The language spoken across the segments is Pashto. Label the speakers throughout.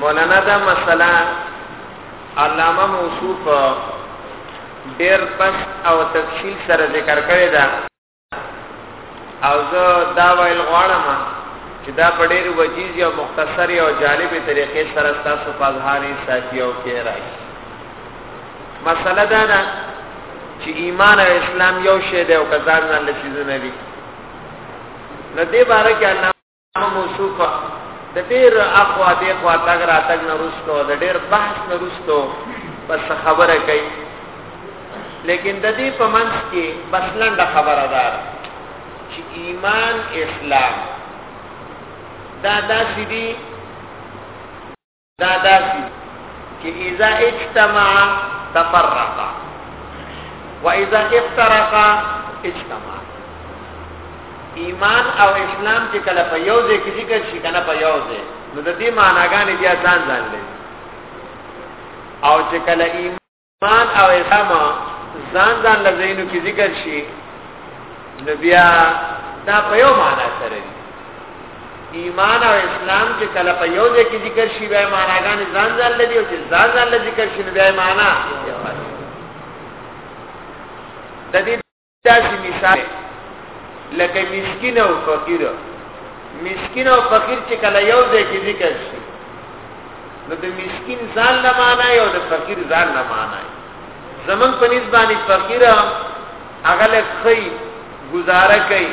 Speaker 1: مولانا دا مسله علامه موصوف ډیر پس او تفصیل سره ذکر کړی دا او زه دا ویل غواړم چې دا په ډیر وجیز او مختصر او جالب طریقې سره تاسو په اظهاري ساتي او کې راځي مسله دا ده چې ایمان او اسلام یو شی دی او کزان نه لسیزونه دي نو دې باره کې علامه موصوفه د ډېر اخوا دې خوا تګ را تګ نه رسټو د ډېر بحث نه رسټو بس خبره کوي لیکن د دې په منځ کې بس لنډه خبره ده چې ایمان اسلام دا داسې دي دا داسي چې اذا اجتمع تفرق واذا افترق اجتمع ایمان او اسلام چې کله په یو ځای کې ذکر شي کنه په یو ځای نو د دې معناګانې بیا ځان ځان لري او چې کله ایمان مان او اسما ځان ځان لزینو کې ذکر شي نو بیا دا په یو معنا سره دی ایمان او اسلام چې کله په یو ځای کې ذکر شي بیا معناګانې ځان ځان لدی او چې ځان ځان لدی ذکر شي بیا معنا د دې داسې مثال لکه مسکین او فقیر مسکین او فقیر چې کله یو ځای کې ذکر شي نو د مسکین ځان نه معنا او د فقیر ځان نه معنا زمون په نسبانه فقیر هغه لکه گزاره کوي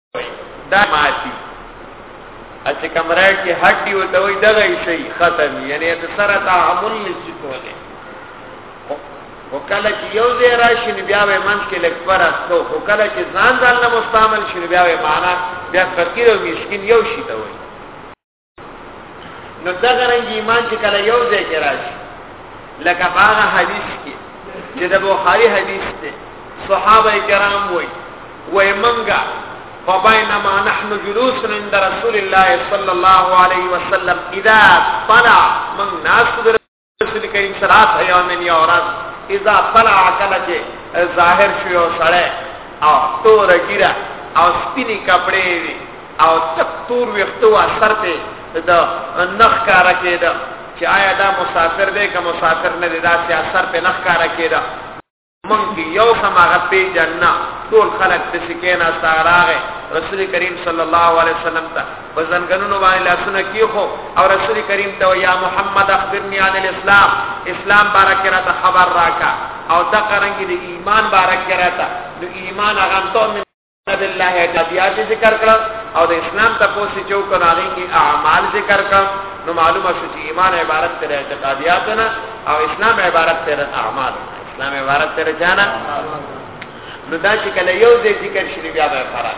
Speaker 1: دا ماتي چې کمره کې هټي وته وي دغه شي ختم یعنی د سره تعامل نشي کوله وکاله چې یو ځای راشي بیا به منځ کې لږ پر استو وکاله چې ځان ځان نه مستعمل شي بیا به معنا بیا فقیر او مسكين یو شي ته وي نو دغه رنګ ایمان چې کله یو ځای کې راشي لکه هغه حدیث کې چې د بخاری حدیث دی صحابه کرام وایي وای منګه فبينما نحن جلوس عند رسول الله صلى الله عليه وسلم اذا طلع من ناس رسول کریم صلوات ہے یوم نی اورات اذا طلع کله چې ظاهر شو یو سړی او تور ګیره او سپینی کپڑے وی او تک تور ویختو اثر ته د نخ کار کېده چې آیا دا مسافر دی که مسافر نه دی دا چې اثر په نخ کار کېده مونږ کې یو سم هغه پیژن نه ټول خلک د سکینا ساراغه رسول کریم صلی الله علیه وسلم ته بزنګنونو باندې لاسونه کیخو او رسول کریم ته یا محمد اخبرنی عن الاسلام اسلام بارک را ته خبر راکا او دا قرنګي د ایمان بارک را ته د ایمان هغه ته بالله اعتیادیات ذکر کړه او د اسلام تاسو چې یو کنه هغه کې اعمال ذکر کړه نو معلومه شو چې ایمان عبارت تر اعتقادیات نه او اسلام عبارت تر اعمال اسلام عبارت تر جانا نو دا چې کله یو ځای ذکر شری بیا به فرق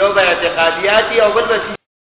Speaker 1: یو به اعتقادیات او بل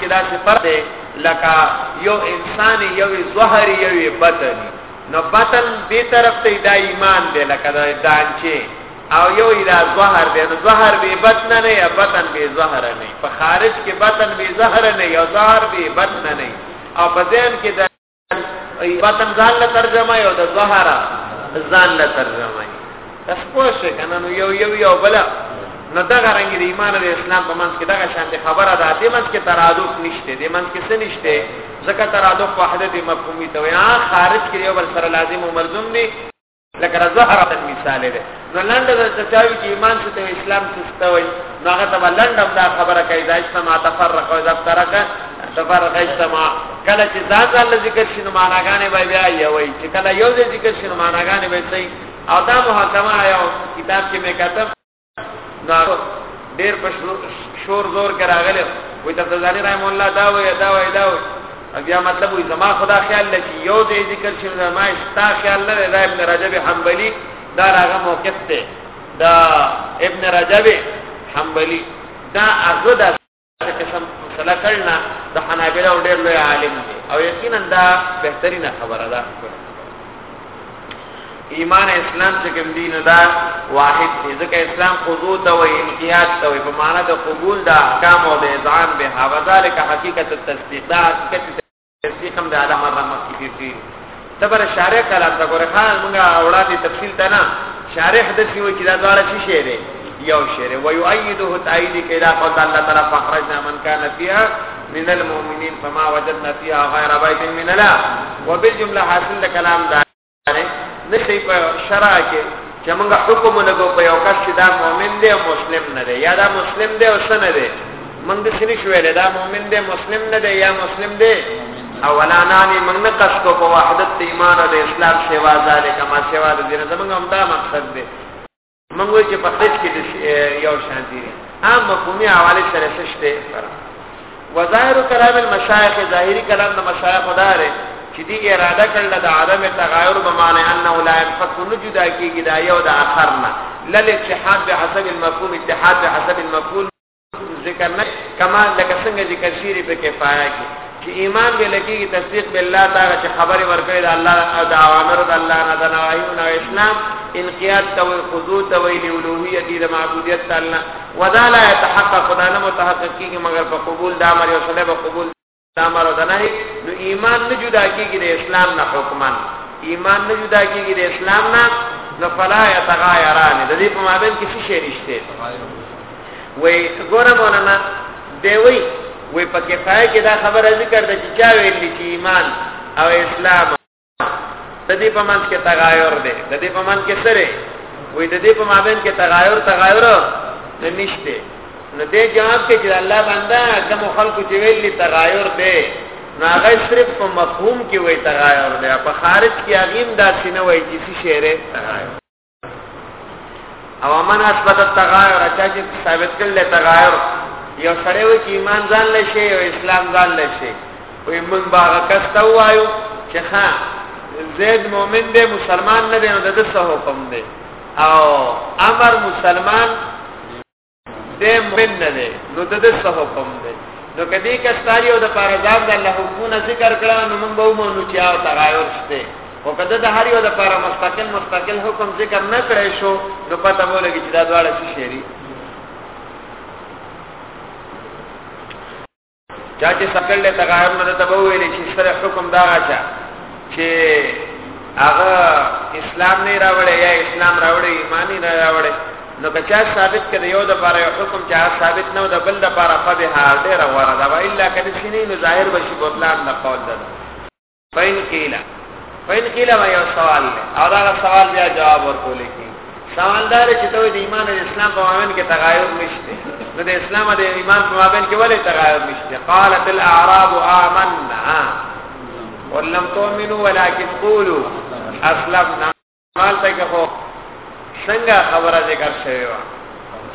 Speaker 1: کې دا څه فرق دی لکه یو انسان یو زهر یو بدن نو بدن دې طرف ته دا ایمان دی لکه دا دانچه او یو دا زهر دی نو زهر به بدن نه یا بدن به زهر نه په خارج کې بدن به زهر نه یا زهر به بدن نه او په ذهن کې ای بطن ځان له ترجمه یو د ظهر ځان له ترجمه تاسو پوه شئ کنه نو یو یو یو بل نو دا غرنګ د ایمان او اسلام په منځ کې دا شان دي خبره ده د منځ کې ترادف نشته د منځ کې څه نشته ځکه ترادف وحدت مفهومي ته وي خارج کې یو بل سره لازم او ملزوم دي لکه زهر د مثال دی نو لنډه د چاوي چې ایمان څه ته اسلام څه ته وای نو هغه ته لنډه دا خبره کوي دا اجتماع تفرق او دا ترک تفرق اجتماع کله چې دا ځل ذکر شنو معناګانې به بیا یو وي چې کله یو ذکر شنو معناګانې به صحیح او دا محاکمه یو کتاب کې مې کتب دا ډیر په شور زور کې راغلی وي تفضلانی رحم الله دا وي دا وي دا وي بیا مطلب وي زما خدا خیال لکه یو دې ذکر شي زما شتا خیال نه دا ابن رجب حنبلی دا راغه موقف ته دا ابن رجب حنبلی دا هغه دا قسم مسله کړنه د حنابلو ډېر لوی عالم دی او یقینا دا بهترینه خبره ده ایمان اسلام چې کوم دین دا واحد دی ځکه اسلام خضوع ته او انقیاد ته په معنا د قبول د احکام او د اذعان به هاذالک حقیقت التصدیق دا حقیقت تفسیر هم د علامه رحمت کی پیږي دبر شارح کلام دا ګوره خان موږ اولاد تفصیل ته نه شارح د سی وی چې دا دواړه شي شی دی یو شعر و یؤیده تایید کلا قول الله تعالی فخرجنا من کان فیها من المؤمنین فما وجدنا فیها غیر بیت من لا وبالجمله حاصل کلام دا نشي په شرع کې چې موږ حکم لګو په یو کس چې دا مؤمن دی او مسلم نه دی یا دا مسلم دی او سن دی موږ د سړي شویل دا مؤمن دی مسلم نه دی یا مسلم دی اولا نانی موږ نه کس کو په وحدت ایمان او د اسلام سیوا ذالک ما سیوا د دین زموږ هم دا مقصد دی موږ وایو چې په خص کې د یو شان دي عام مفهومي حواله سره څه شته فرق وظاهر کلام المشایخ ظاهری کلام د مشایخ داره چې دی اراده کړل د عدم تغایر به معنی انه لا ينفك نجدا کیږي دا یو د اخر نه لل اتحاد به حسب المفهوم اتحاد به حسب المفهوم ذکر نه کما لکه څنګه ذکر شیری په کفایه کې چې ایمان به لکېږي تصدیق بالله تعالی چې خبره ورکړي د الله او د اوامر د الله نه د نواهیونو اسلام انقیاد ته وي خضوع ته وي لولوهیت د معبودیت تعالی ودا لا يتحقق خدانه متحقق کیږي مگر په قبول د امر یو سره په قبول دا امر او دا نهی نو ایمان نه جدا کیږي د اسلام نه حکما ایمان نه جدا کیږي د اسلام نه نو فلا یتغایران د دې په مابین کې څه شی نشته وای ګوره مولانا دی وای وای په کفایه کې دا خبره ذکر ده چې چا ویل چې ایمان او اسلام د دې په منځ کې تغایر دی د دې په منځ کې سره وې د دې په مابین کې تغایر تغایر نه نشته نو دې جواب کې چې الله بندا کوم خلکو چې ویل دي تغایر دی نو هغه صرف په مفهوم کې وې تغایر دی په خارج کې هغه هم داسې نه وایي چې شعر تغایر او من اثبت التغایر چا چې ثابت کړل تغایر یو سره و چې ایمان ځان لشي او اسلام ځان لشي وي موږ باغ کسته وایو چې ها زید مؤمن دی مسلمان نه دی نو د څه حکم دی او امر مسلمان د مؤمن نه دی نو د دې څه حکم دی نو کدی کستاری او د پارزاب د الله حکمونه ذکر کړه نو موږ به مونږ چې او تغایر شته او کده د هر یو د پاره مستقل مستقل حکم ذکر نه کړی شو نو پته مو لګی چې دا دواړه څه شری چا چې سکل له تغایر نه ته وویل چې سره حکم دا راځه چې هغه اسلام نه راوړی یا اسلام راوړی ایمان نه راوړی نو که چا ثابت کړي یو د پاره یو حکم چا ثابت نه و د بل د پاره په به حال ډیر غوړه دا الا کله چې نه ظاهر بشي بوتلان نه قول ده فین کیلا فین کیلا ما یو سوال دی او دا سوال بیا جواب ورکول کی سوال دا چې ته د ایمان او اسلام په مابین کې تغایر نشته نو د اسلام او د ایمان په مابین کې ولې تغایر نشته قالت الاعراب آمنا ولم تؤمنوا ولكن قولوا اسلمنا مال ته کې خو څنګه خبره ذکر شوی و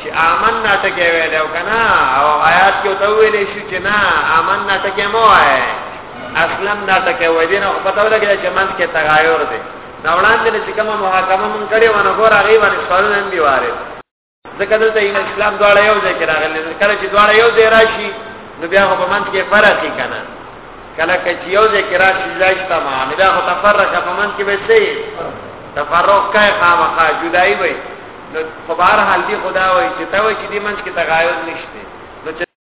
Speaker 1: چې امن ناټکه ویل او کنه او آیات کې ته ویل شي چې نه امن ناټکه مو آئے اصلا ناټکه وې دي نو پته ولګی چې منځ کې تغایر دی دا وړاندې چې کومه محاکمه مونږ کړې ونه ګور هغه باندې سوالونه دی واره ځکه دلته ان اسلام دواړه یو ځای کې راغلي کله چې دواړه یو ځای راشي نو بیا په منځ کې فرق یې کنه کله چې یو ځای کې راشي ځای ته معنی دا تفرق په منځ کې به شي تفرق کای خامخا جدای وي نو په بهر حال دی خدا وایي چې تا وایي چې دې منځ کې تغایر نشته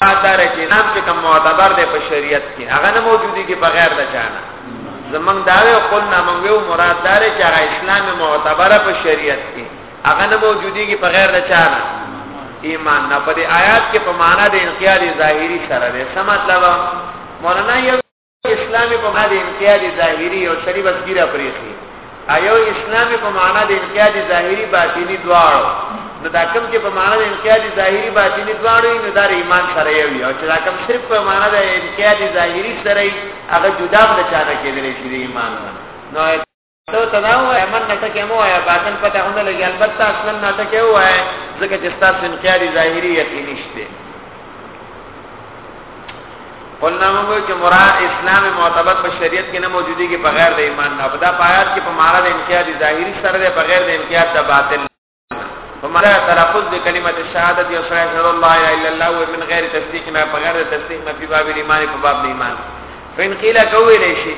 Speaker 1: دار چې نام چې کوم معتبر دی په شریعت کې هغه نه موجودي کې بغیر د چانه زمنګ داوی او قول نامه ویو مراد دار چې هغه اسلام معتبر په شریعت کې هغه نه موجودي کې بغیر د چانه ایمان نه په آیات کې په معنا د انقیاد ظاهری سره ده سم مطلب مولانا اسلامي په معنا د انقياد ظاهري یو سړي بس ګیره پرېخي ایو اسلامي په معنا د انقياد ظاهري باطني دواړو نو دا کوم چې په معنا د انقياد ظاهري باطني دواړو نو دا ایمان سره یو وي او چې دا کوم صرف په معنا د انقياد ظاهري سره هغه جدا بل چا نه کېدلی شي د ایمان نه نو ته ته دا وایه من نه ټکه مو وایه باطن پته هم نه لګي البته اصلا نه ټکه وایه ځکه چې تاسو انکار ظاهري یقین نشته قلنا موږ چې مراد اسلام معتبر په شریعت کې نه موجودي کې بغیر د ایمان نه په دا پایات کې په معنا د انکار ظاهري سره ده بغیر د انکار د باطن فمانا تلفظ دی کلمت شهادت یو سره شهر الله الا الا الله و من غیر تصدیق نه په غیر تصدیق نه په باب ایمان په باب ایمان فین قیل کوی لشی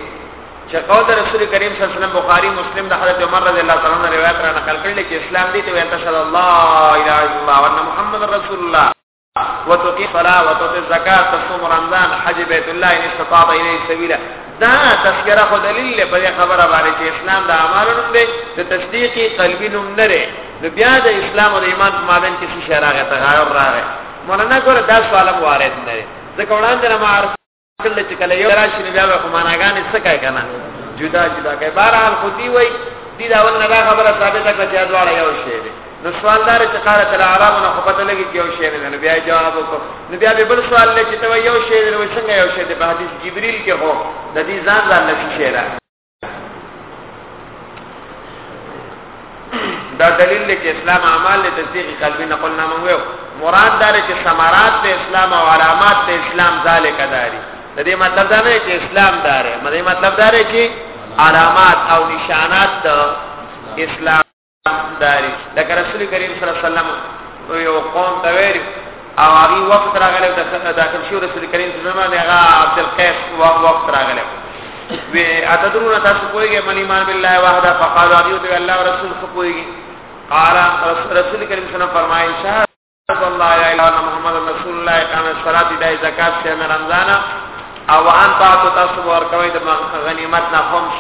Speaker 1: چې قول رسول کریم صلی الله علیه وسلم بخاری مسلم د حضرت عمر رضی الله تعالی عنہ روایت را نقل کړل چې اسلام دی ته ویل تشهد الله الا الله وان محمد رسول الله وتقي صلاه وتؤتي الزکات تصوم رمضان حج بیت الله ان استطاع الیه سبیلا دا تذکرہ خو دلیل په خبره باندې چې اسلام د اعمالو نوم دی د تصدیقي قلبي نوم نه دی نو بیا د اسلام او د ایمان په مابین کې څه شی راغی تغیر راغی مولانا ګوره دا سوال وارد نه دی ځکه وړاندې نه معرفت کله چې کله یو راشي نو بیا به خو معناګانې څه کوي که نه جدا جدا کوي بهرحال خو دی وایي دی د اول نه دا خبره ثابته کړه چې دواړه یو شی دی نو سوال دار چې قالت العرب نه خو پته لګي چې یو شی دی نو بیا جواب وکړو نو بیا به بل سوال لې چې ته یو شی دی نو څنګه یو شی دی په حدیث جبرئیل کې هو د دې ځان ځان نفي شی دا دلیل دی چې اسلام اعمال له تصدیق قلبی نه قلنا موږ یو مراد دا چې ثمرات د اسلام او علامات د اسلام ذالک داری د دې مطلب دا نه چې اسلام دار دی مده مطلب دا چې علامات او نشانات د اسلام داري لکه رسول کریم صلی الله علیه وسلم یو قوم ته ویل او هغه وخت راغلی د داخل شو رسول کریم صلی الله علیه وسلم هغه عبد القیس وخت راغلی وی اتدرون تاسو کویږئ من ایمان بالله وحده فقالوا اطیعوا الله ورسول خو کویږئ قال رسول کریم صلی الله علیه وسلم فرمایي صلی الله علیه و محمد رسول الله کان صلات د زکات سے رمضان او ان بعد تاسو ورکوي د غنیمت نه خمس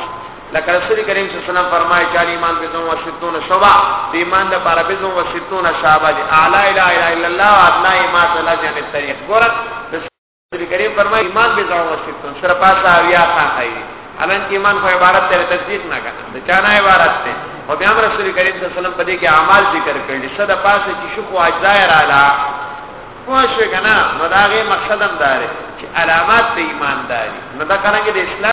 Speaker 1: لکه رسول کریم صلی الله علیه وسلم فرمایي چې ایمان به دوه وسیتون شوبا د ایمان د پاره به دوه وسیتون شابه اعلی الا الا الله ادنا ما صلی الله علیه و سلم ګور نبی کریم فرمایي ایمان به ځاو وسیتون سره پاسه اویا خان دی حالانکه ایمان خو عبارت تر تصدیق نه کنه د چانه عبارت دی او بیا رسول کریم صلی الله علیه وسلم په دې کې اعمال ذکر کړل دي صد پاسه چې شکو اجزا رااله پوښښ کنه نو دا غي مقصد هم دار چې علامات د ایمانداري نو دا کنه چې د اسلام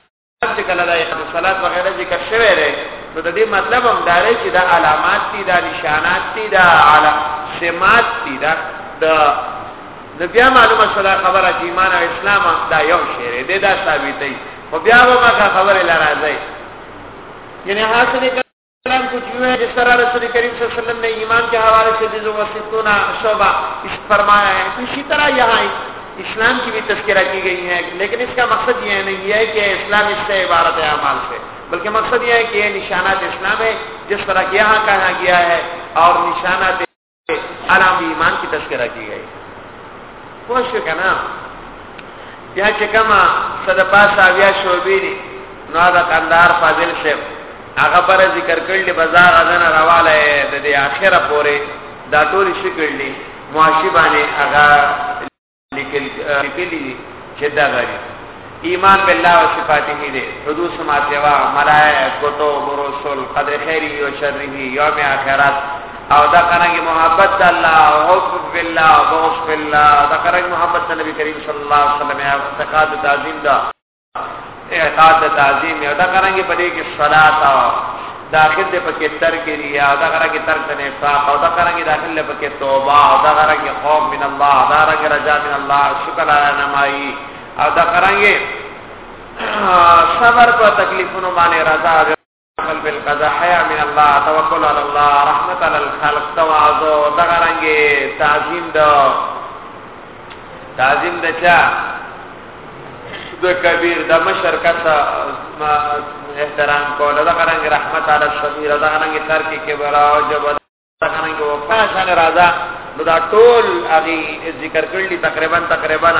Speaker 1: چې کله د اقام الصلات وغیرہ ذکر شوی دی نو د دې مطلب هم دا دی چې دا علامات دي دا نشانات دي دا علامات دي دا د د بیا معلومه شوه خبره چې ایمان او اسلام دا یو شی دی دا ثابتې خو بیا به ما خبره لراځي یعنی حاصل کلام کچھ یوں ہے جس طرح رسول کریم صلی اللہ علیہ وسلم نے ایمان کے حوالے سے جو و ستونہ شعبہ اس فرمایا ہے اسی طرح یہاں اسلام کی بھی تذکرہ کی گئی ہے لیکن اس کا مقصد یہ نہیں ہے کہ اسلام اس سے عبارت ہے اعمال سے بلکہ مقصد یہ ہے کہ یہ نشانات اسلام ہے جس طرح یہاں کہا گیا ہے اور نشانات علام ایمان کی تذکرہ کی گئی پوښ کنا بیا چې کما صد پاسا بیا شوبې دي نو دا کندهار فاضل شیخ هغه پر ذکر کړل بازار اذن راواله د دې اخره پورې دا ټول شي کړل معاشي باندې هغه لیکل لیکلی دي چې دا غري ایمان بالله او صفاته دي حدوث ما سوا ملائکه کتب رسول قدر خیری او شره یوم اخرت او دا قرانګي محبت د الله او حب بالله او بغض بالله دا قرانګي محبت د نبی کریم صلی الله علیه وسلم او اعتقاد تعظیم دا اعطاء د تعظیم او دا څنګه په دې کې صلات او داخل دې پکې ترک ریا او دا غره کې ترک نه نفاق او دا څنګه داخل دې پکې توبه او دا غره کې خوف من الله دا غره کې رجا من الله شکر علی نمای او دا څنګه صبر په تکلیفونو باندې رضا عمل بالقضاء حیا من الله توکل علی الله رحمت علی الخلق تواضع دغه رنګ تعظیم د تعظیم د چا د کبیر د مشر کس احترام کول دغه رنګ رحمت علی الشمیر دغه رنګ ترک کبر او جبر څنګه کو کا څنګه راځه نو دا ټول هغه ذکر کړل تقریبا تقریبا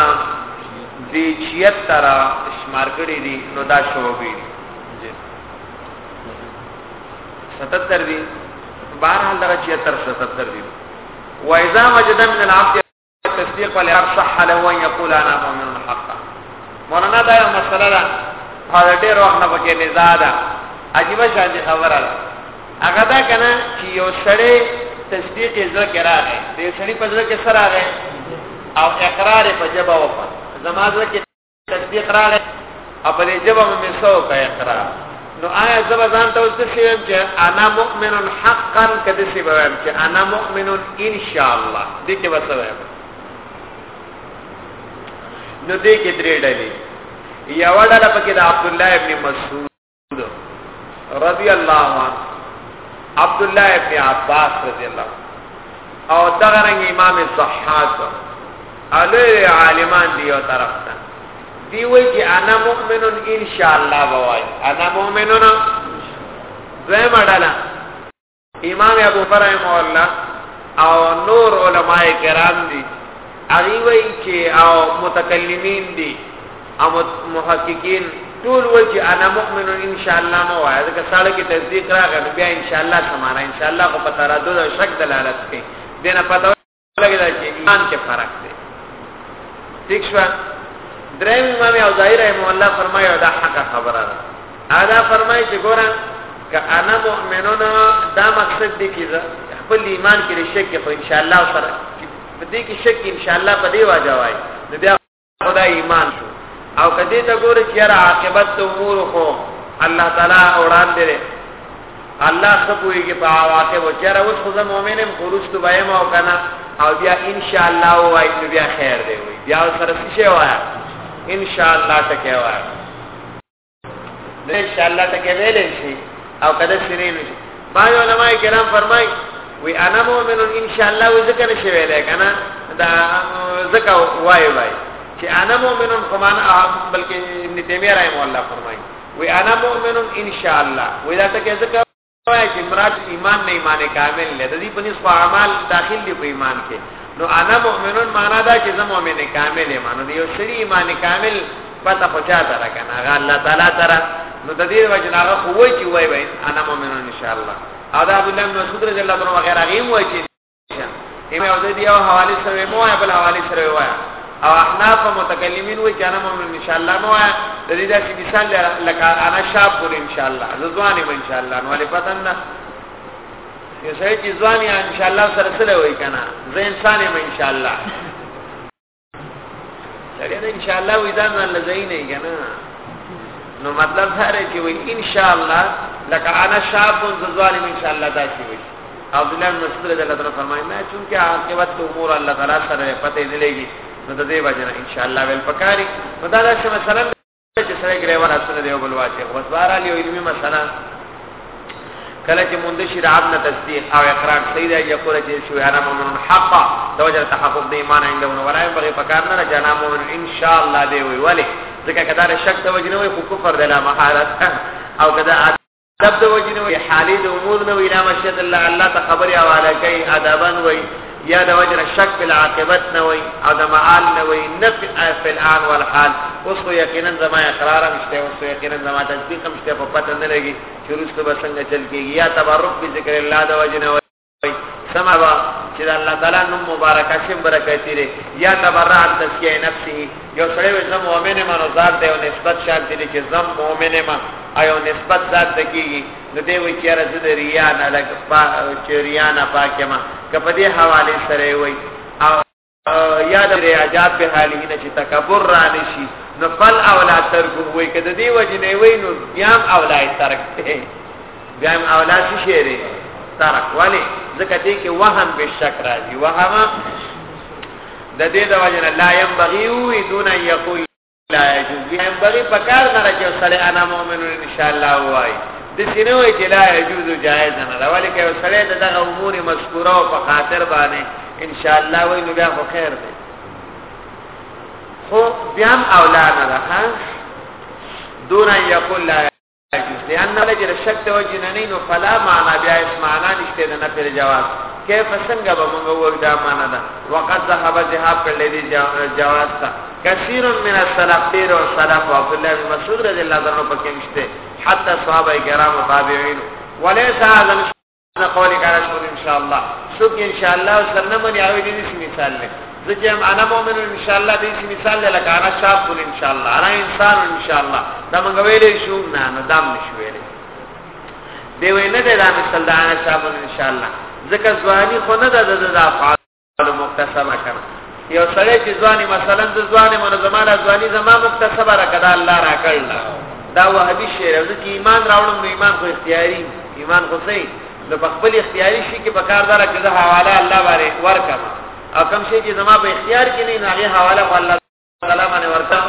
Speaker 1: دی 76 شمار کړی دي نو دا شوبې دي 77 دي بهر حال دا 76 77 دي وایذا وجدن من العبد تصدیق ولی اب صح له ان یقول انا مؤمن حقا مولانا دا یو مسله ده هغه ډېر وخت نه پکې نزا ده عجیب شان دي خبره ده هغه دا کنه چې یو سړی تصدیق یې ځکه راغی دې سړی په ځکه سره راغی او اقرار په جواب وکړ زمازه کې تصدیق راغی او په دې جواب مې سو کا اقرار نو آیا زب ځان ته اوس څه ویم چې انا مؤمن حقا کده څه ویم چې انا مؤمن ان شاء الله دې کې وسه ویم نو دې کې درې ډلې یو ډله پکې د عبد الله ابن مسعود رضی الله عنه عبد الله ابن عباس رضی الله عنه او دغه رنګ امام الضحاک علی عالمان دی او طرف ته دی وی چې انا مؤمن ان شاء الله بوای انا مؤمنون زما ډاله امام ابو فرحم الله او نور علماء کرام دي هغه وایي چې او متکلمین دي او محققین ټول وایي چې انا مؤمن ان شاء الله نو وایي دا ساړه کې تصدیق راغلی بیا ان شاء الله سمانه ان شاء الله کو پتہ را دوه شک دلالت کوي دنه پتہ لګی دا چې ایمان کې فرق دی ٹھیک شو دریم امام او ظاهر رحم الله فرمایي دا حق خبره ده ادا فرمایي چې ګورا ک انا مؤمنون دا مقصد دی چې خپل ایمان کې شک په ان شاء الله سره دې کې شک ان شاء الله په دې واجب وای نو بیا خدا ایمان شو او کدی ته ګوره چې را عاقبت ته امور خو الله تعالی اوران دی الله سپوي کې په واقع و چې را اوس خو مؤمنم خروج ته وایم او کنه او بیا ان شاء الله وای نو بیا خیر دی وای بیا سره څه وای ان شاء الله ټکه وای نه ان شاء الله ټکه ویل شي او کله سری ویل باندې علماء کرام فرمای وی انا مؤمن ان شاء الله وذکر شي ویل کنه دا زکه وای وای چې انا مؤمن فمان بلکې ابن تیمیه رحم الله فرمای وی انا مؤمن ان شاء الله وی دا ټکه زکه وای چې مراد ایمان نه ایمان کامل نه د دې په نسبت اعمال داخل دي په ایمان کې نو انا مؤمنون معنا دا چې زه مؤمن کامل یم نو یو سری ایمان کامل پته خو چاته را کنه هغه الله تعالی تر نو د دې وجه نه هغه خو وای چې وای وای انا مؤمنون ان شاء الله او دا عبد الله بن مسعود رضی الله عنه وغیرہ غیم وای چې ایمه او دې یو حواله سره مو یا بل حواله سره وایا او احناف متکلمین وای کنه مو ان شاء الله نو وایا د دې داسې مثال لکه انا شاب ګور ان شاء الله زوانه ان شاء الله نو لې پتن نه یو سړی چې ځوان یا ان شاء الله سره سره وای کنه زه انسان یم ان شاء الله سړی نه ان شاء الله وې ځان نه لځای نه کنه نو مطلب دا دی چې وې ان شاء الله لکه انا شاب ظالم ان شاء الله دا شي وي عبد الله مسعود رضی الله تعالی فرمایي نه چونکه عاقبت امور الله تعالی سره پته نه لګي نو د دې وجه ان شاء الله ول پکاري مدار شه مثلا چې سره ګریوان سره دی بل واچي بس بارا لیو علمي مسله کله چې مونږ شي رب نه تصدیق او اقرار صحیح دی یا کول چې شو انا مؤمن حق توجه تحقق د ایمان عنده نو ولای بغي پکار نه چې انا مؤمن ان شاء الله دی وی ولی ځکه کدا شک توجه نه وي خو کفر د لا محالت او کدا تب د وجنه وی حالی د امور نو اله مشهد الله الله ته خبر یا والا کوي ادبن وی یا د وجر شک بل عاقبت نه وی او د معال نه وی نفی فی الان والحال اوس خو یقینا زما اقرار مشته اوس یقینا زما تصدیق مشته په پته نه لګي چې روسته به څنګه چل کیږي یا تبرک بذکر الله د وجنه سمع با چې د الله تعالی نوم مبارک شم برکت لري یا تبرع عن تزکیه نفسه یو سره وي زم مؤمن ما نو ذات دی او نسبت شان دی چې زم مؤمن ما ایو نسبت ذات ته کیږي نو دی وی چې راز د ریا نه لګ پا چې ریا نه پاکه ما کپدې حواله سره وي او یاد ریاجات په حالی نه چې تکبر را نشي نو فل اولاد ترک وای کده دی وجه نه وای نو بیام اولاد ترک ته بیام اولاد شي شری ترک ولی ځکه دې کې وهم به شک راځي وهم د دې د وجه نه لا ينبغي دون ان يقول لا يجوز بهم بغي پکار نه راځي سړی انا مؤمن ان شاء الله وای د سينوي چې لا يجوز جائز نه دا ولی کې سړی دغه امور مذکوره او په خاطر باندې ان شاء الله وای نو بیا خو خیر دی خو بیا اولاد نه راځه دون یقول لا لأن لګي د شک د وجه نه نو فلا معنا بیا اس معنا نشته د نفر جواز کیف څنګه به موږ وګ دا معنا ده وقد ذهب ذهاب پر لدی جواز تا کثیر من السلف دیر او سلف او عبد الله بن مسعود رضی الله عنه پکې نشته حتی صحابه کرام او تابعین وليس هذا نه قولی کار شو ان شاء الله شو کې ان شاء الله سر نه مني هغه دې سي مثال نه ځکه هم انا مؤمن ان شاء الله دې سي مثال نه لکه انا شاب بول ان شاء الله انا انسان ان شاء الله دا موږ ویلې شو نه نه دام نشو ویلې دی وینه دې دا مثال دا انا شاب ان شاء الله ځکه ځواني خو نه ده د افعال له مکتسبه کړ یو سړی چې ځواني مثلا د ځواني مونږ زماله ځواني زما مکتسبه را کړه الله را کړل دا وهبي شعر او چې ایمان راوړم نو ایمان خو اختیاري ایمان خو سي نو په خپل اختیاري شي کې په کار دار کې د حواله الله باندې ورکړه او کوم شي چې زما په اختیار کې نه نه هغه حواله الله کلامه ورته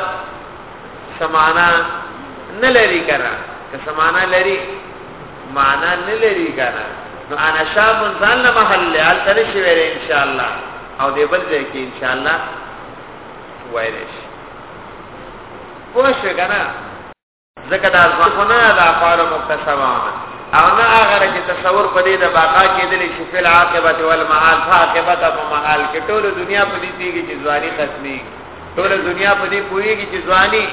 Speaker 1: سمانا نه لري کنه که سمانا لري معنا نه لري کنه نو انا شاب ځان له محل له تل شي وره ان شاء الله او دې بل ځای کې ان شاء الله وایرش پوه شو کنه ځکه دا ځکه نه دا فار مکتسبه او نه هغه چې تصور پدې د باقا کېدل چې فل عاقبت والمحال عاقبت او محال کې ټول دنیا په دې پیږي چې ځواني ختمي ټول دنیا په دې پويږي چې ځواني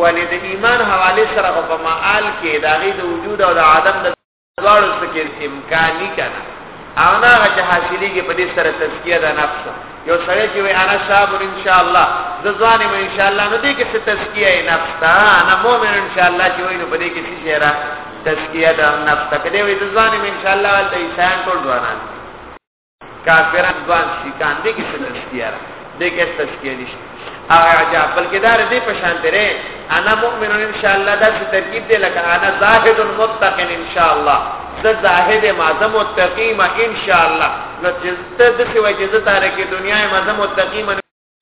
Speaker 1: ولې د ایمان حواله سره په معال کې داغي د وجود او د عدم د دواړو څه کې امکاني کنه او نه هغه چې حاصلېږي په دې سره تزکیه د نفس یو سړی چې وي انا شاب ان شاء الله د ځوان مې ان شاء الله نو دې کې څه تزکیه نفس تا انا مؤمن ان شاء الله چې وي نو په دې کې څه شي را تزکیه د نفس ته کله وي د ځوان مې ان شاء الله ولته انسان ټول ځوانان کافران دوان شیطان دې کې څه تشکیه ده دې کې تشکیه نشته او عجاب بلکې دا دې په شان دی انا مؤمن ان شاء الله دا چې ترکیب دی لکه انا زاهد متق ان شاء الله زه زاهد مازم متقیم ان شاء الله نو چې ته د څه وجه زه تارکه دنیا مازم متقیم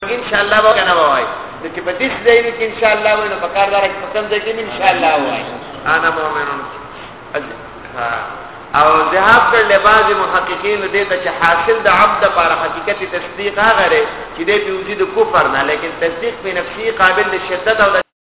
Speaker 1: ان شاء الله به کنه وای نو چې په دې ځای کې ان شاء الله وای نو په کار دار کې په کوم ځای کې ان شاء الله وای انا مؤمنون او ذهاب کړ له بعض محققین دې ته چې حاصل د عبد پر حقیقت تصدیق هغه لري چې دې په وجود کفر نه لیکن تصدیق په نفسي قابل شدت او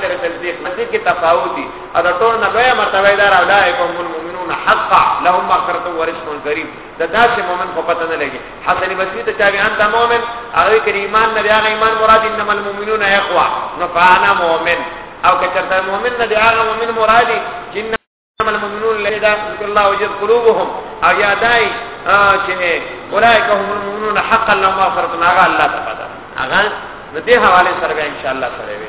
Speaker 1: سره تصدیق نصیب کې تفاوت دي او دا ټول نه لوی مرتبه دار اولایکم المؤمنون حقا لهم مغفرۃ و رزق کریم دا داسې مؤمن خو پته نه لګي حسن بصری ته چاوي انت مؤمن هغه کې ایمان نه دی هغه ایمان مراد انما المؤمنون اخوا نو فانا مؤمن او که چرته مؤمن نه دی هغه مؤمن مرادي جن انما المؤمنون الذين يذكر الله وجد قلوبهم او یادای چې اولئک هم المؤمنون حقا لهم مغفرة هغه الله ته پدار هغه د دې حواله سره ان شاء الله سره وي